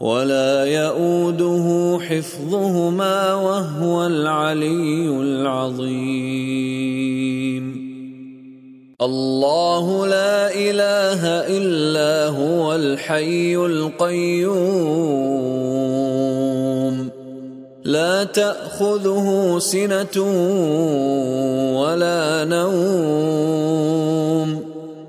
ولا يئوده حفظهما وهو العلي العظيم. الله لا إله إلا هو الحي القيوم. لا تأخذه سنة ولا نوم.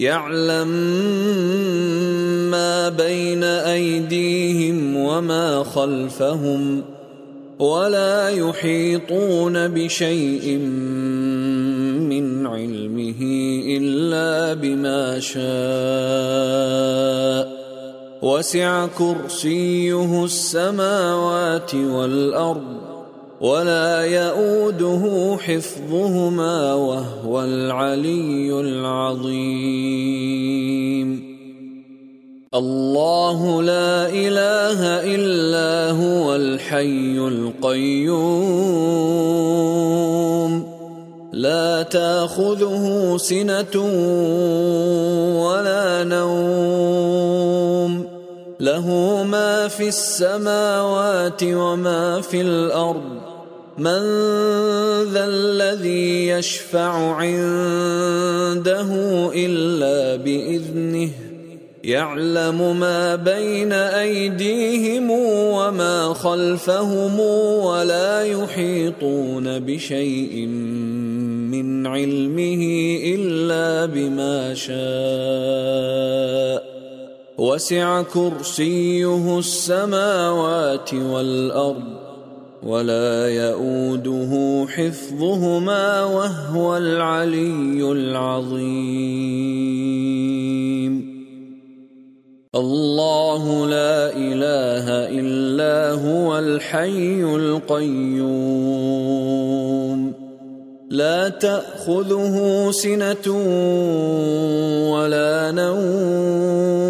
يعلم ما بين أيديهم وما خلفهم ولا يحيطون بشيء من علمه إلا بما شاء. وسع كرسيه السماوات والأرض ولا يئوده حفظهما وهو العلي العظيم. الله لا إله إلا هو الحي القيوم. لا تأخذه سنة ولا نوم. له ما في السماوات وما في الأرض. من ذا الذي يشفع عنده إلا بإذنه يعلم ما بين أيديهم وما خلفهم ولا يحيطون بشيء من علمه إلا بما شاء وسع كرسيه السماوات والأرض ولا يئوده حفظهما وهو العلي العظيم. الله لا إله إلا هو الحي القيوم. لا تأخذه سنة ولا نوم.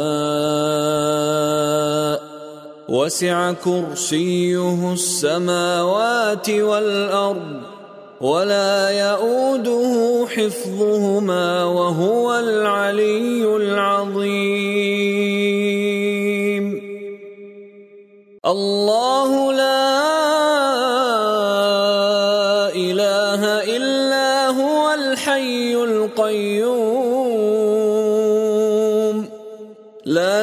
وسع كرسيه السماوات والأرض ولا يئوده حفظهما وهو العلي العظيم. الله لا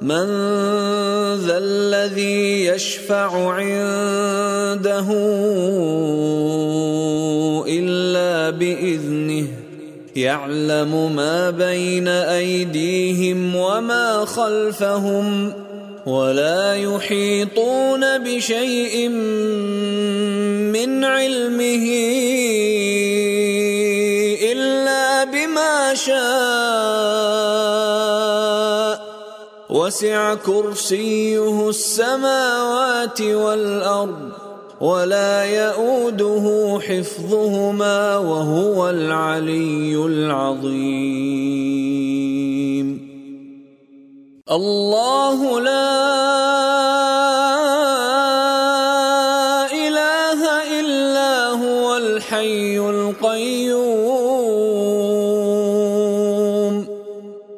من ذا الذي يشفع عنده إلا بإذنه يعلم ما بين أيديهم وما خلفهم ولا يحيطون بشيء من علمه وسع كرسيه السماوات والأرض ولا يئوده حفظهما وهو العلي العظيم. الله لا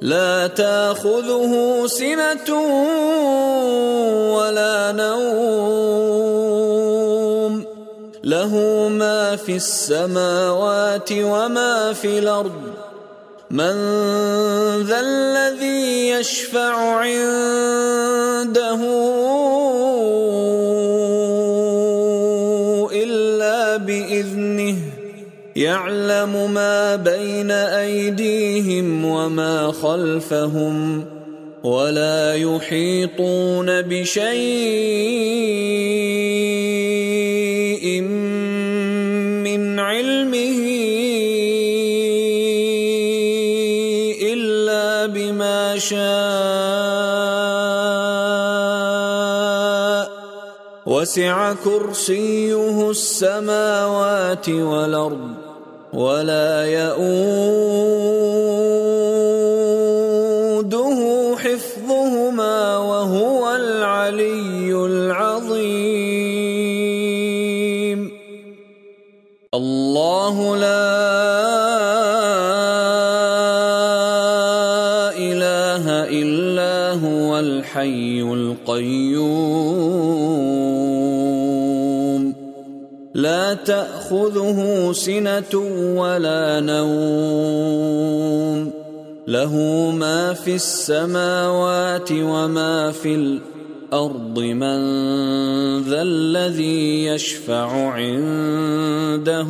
لا تاخذه سنة ولا نوم. له ما في السماوات وما في الأرض. من ذا الذي يشفع عنده إلا بإذنه يعلم ما بين أيديهم وما خلفهم ولا يحيطون بشيء من علمه إلا بما شاء. وسع كرسيه السماوات والأرض. ولا يئوده حفظهما وهو العلي العظيم. الله لا اله الا هو الحي القيوم. لا تأخذه سنة ولا نوم. له ما في السماوات وما في الأرض. من ذا الذي يشفع عنده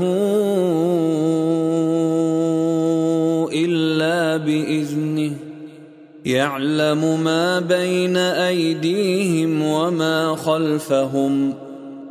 إلا بإذنه. يعلم ما بين أيديهم وما خلفهم.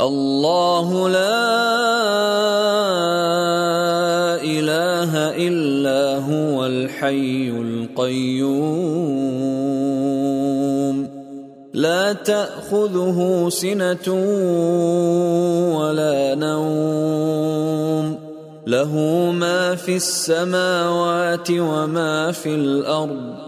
الله لا إله إلا هو الحي القيوم. لا تأخذه سنة ولا نوم. له ما في السماوات وما في الأرض.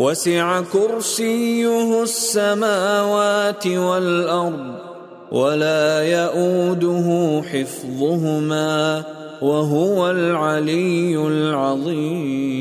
وسع كرسيه السماوات والأرض ولا يئوده حفظهما وهو العلي العظيم.